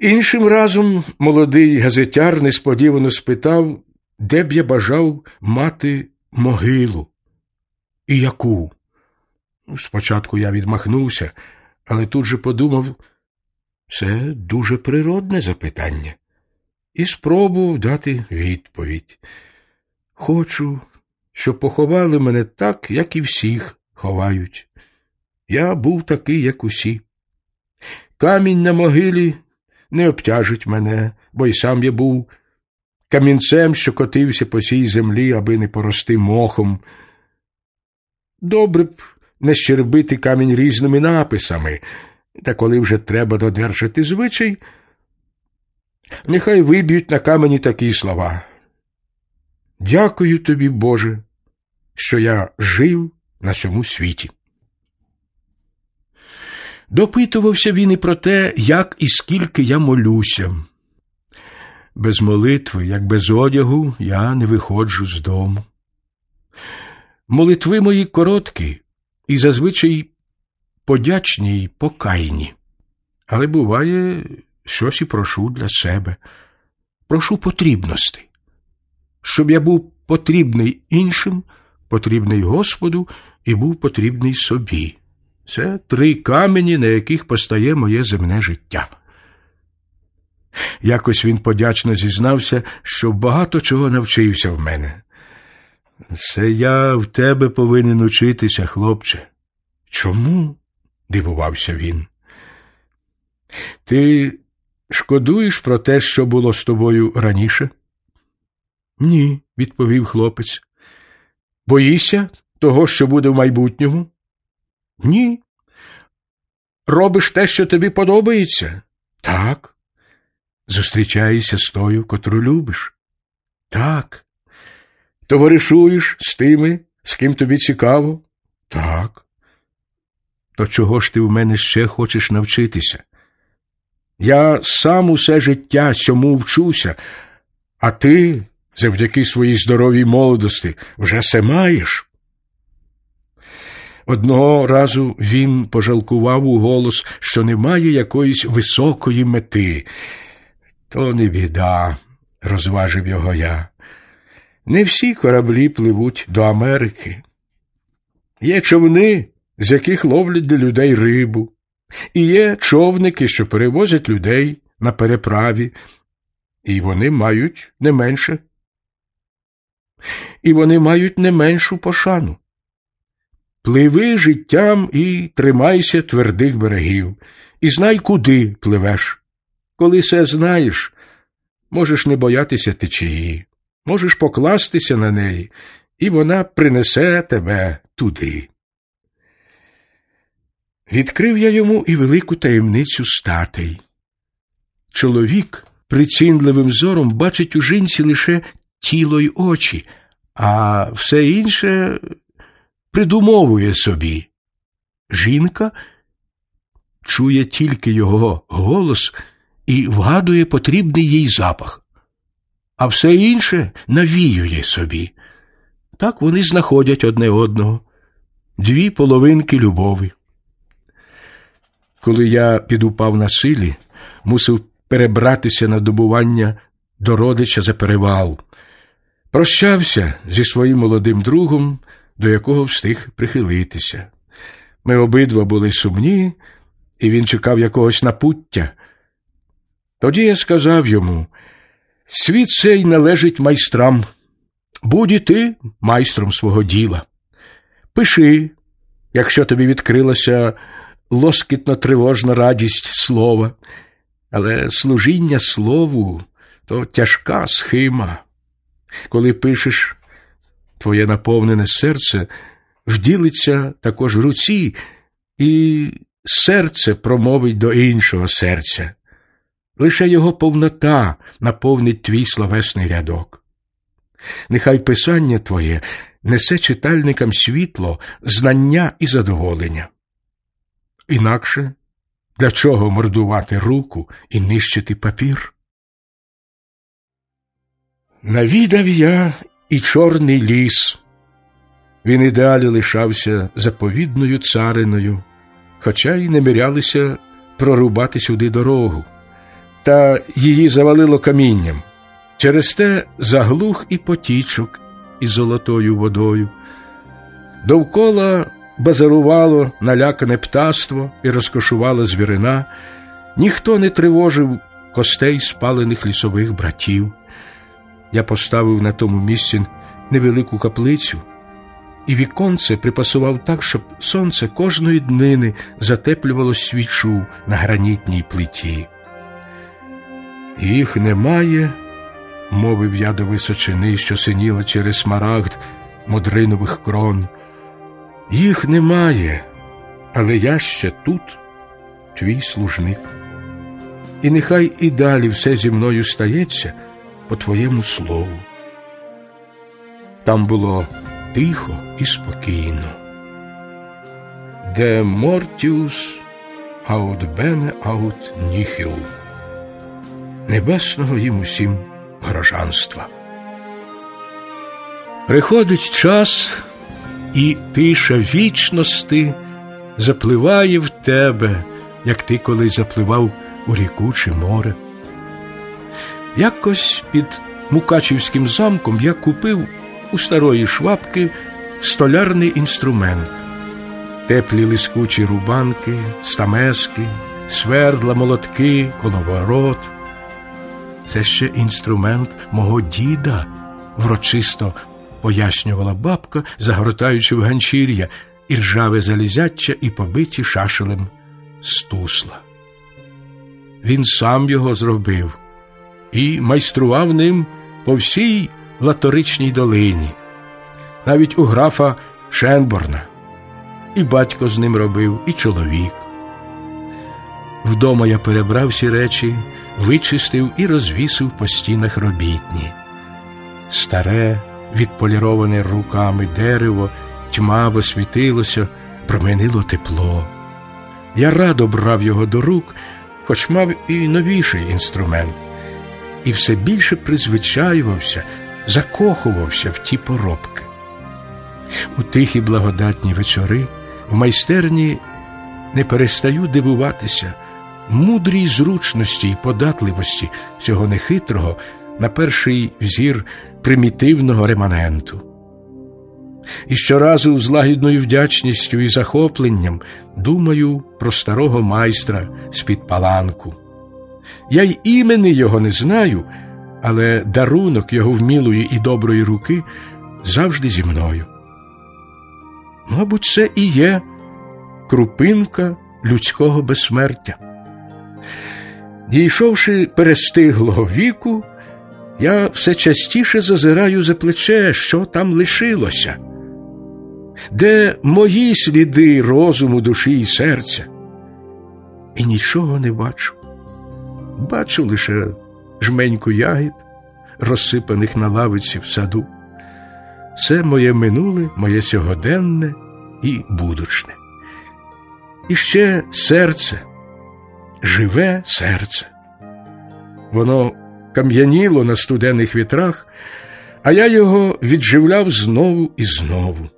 Іншим разом молодий газетяр несподівано спитав, де б я бажав мати могилу. І яку? Спочатку я відмахнувся, але тут же подумав, це дуже природне запитання, і спробував дати відповідь. Хочу, щоб поховали мене так, як і всіх ховають. Я був такий, як усі. Камінь на могилі не обтяжить мене, бо й сам я був камінцем, що котився по цій землі, аби не порости мохом. Добре б не щербити камінь різними написами, та коли вже треба додержати звичай, нехай виб'ють на камені такі слова. Дякую тобі, Боже, що я жив на цьому світі. Допитувався він і про те, як і скільки я молюся. Без молитви, як без одягу, я не виходжу з дому. Молитви мої короткі і зазвичай подячні й покайні. Але буває, щось і прошу для себе, прошу потрібності, щоб я був потрібний іншим, потрібний Господу і був потрібний собі. Це три камені, на яких постає моє земне життя. Якось він подячно зізнався, що багато чого навчився в мене. Це я в тебе повинен учитися, хлопче. Чому? дивувався він. Ти шкодуєш про те, що було з тобою раніше? Ні, відповів хлопець. Боїшся того, що буде в майбутньому? Ні. Робиш те, що тобі подобається? Так. Зустрічаєшся з тою, котру любиш? Так. Товаришуєш з тими, з ким тобі цікаво? Так. То чого ж ти в мене ще хочеш навчитися? Я сам усе життя сьому вчуся, а ти, завдяки своїй здоровій молодості, вже се маєш. Одного разу він пожалкував у голос, що немає якоїсь високої мети. То не біда, розважив його я. Не всі кораблі пливуть до Америки. Є човни, з яких ловлять для людей рибу, і є човники, що перевозять людей на переправі, і вони мають не менше. І вони мають не меншу пошану. Пливи життям і тримайся твердих берегів, і знай, куди пливеш. Коли все знаєш, можеш не боятися течії, можеш покластися на неї, і вона принесе тебе туди. Відкрив я йому і велику таємницю статей. Чоловік прицінливим зором бачить у жінці лише тіло й очі, а все інше придумовує собі. Жінка чує тільки його голос і вгадує потрібний їй запах, а все інше навіює собі. Так вони знаходять одне одного, дві половинки любові. Коли я підупав на силі, мусив перебратися на добування до родича за перевал. Прощався зі своїм молодим другом, до якого встиг прихилитися. Ми обидва були сумні, і він чекав якогось напуття. Тоді я сказав йому світ цей належить майстрам. Будь і ти майстром свого діла. Пиши, якщо тобі відкрилася лоскітно тривожна радість слова, але служіння слову то тяжка схима. Коли пишеш, твоє наповнене серце вділиться також в руці, і серце промовить до іншого серця. Лише його повнота наповнить твій словесний рядок. Нехай писання твоє несе читальникам світло, знання і задоволення. Інакше для чого мордувати руку і нищити папір? Навідав я і чорний ліс. Він і далі лишався заповідною цариною, хоча й не мірялися прорубати сюди дорогу. та її завалило камінням. Через те заглух і потічок із золотою водою. Довкола базарувало налякане птаство і розкошувала звірина, ніхто не тривожив костей спалених лісових братів. Я поставив на тому місці невелику каплицю, і віконце припасував так, щоб сонце кожної днини затеплювало свічу на гранітній плиті. Їх немає, мовив я до височини, що синіла через смарагд модринових крон. Їх немає, але я ще тут, твій служник. І нехай і далі все зі мною стається по твоєму слову. Там було тихо і спокійно. Де мортіус аут бене аут ніхіл. Небесного їм усім горожанства. Приходить час, і тиша вічності запливає в тебе, як ти колись запливав у ріку чи море. Якось під Мукачівським замком я купив у старої швабки столярний інструмент, теплі лискучі рубанки, стамески, свердла, молотки, коловорот. Це ще інструмент мого діда, врочисто пояснювала бабка, загортаючи в ганчір'я і ржаве залізяча і побиті шашелем стусла. Він сам його зробив і майстрував ним по всій латоричній долині, навіть у графа Шенборна. І батько з ним робив, і чоловік. Вдома я перебрав всі речі, вичистив і розвісив по стінах робітні. Старе, відполіроване руками дерево, тьмаво світилося, променило тепло. Я радо брав його до рук, хоч мав і новіший інструмент, і все більше призвичаювався, закохувався в ті поробки. У тихі благодатні вечори в майстерні не перестаю дивуватися мудрій зручності і податливості цього нехитрого, на перший взір примітивного реманенту. І щоразу з лагідною вдячністю і захопленням думаю про старого майстра з-під паланку. Я й імени його не знаю, але дарунок його вмілої і доброї руки завжди зі мною. Мабуть, це і є крупинка людського безсмертя. Дійшовши перестиглого віку, я все частіше зазираю за плече, що там лишилося, де мої сліди розуму, душі і серця, і нічого не бачу. Бачу лише жменьку ягід, розсипаних на лавиці в саду. Це моє минуле, моє сьогоденне і будучне. І ще серце, живе серце. Воно кам'яніло на студених вітрах, а я його відживляв знову і знову.